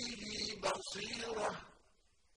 بِنَفْسِهِ بَصِيرَةٌ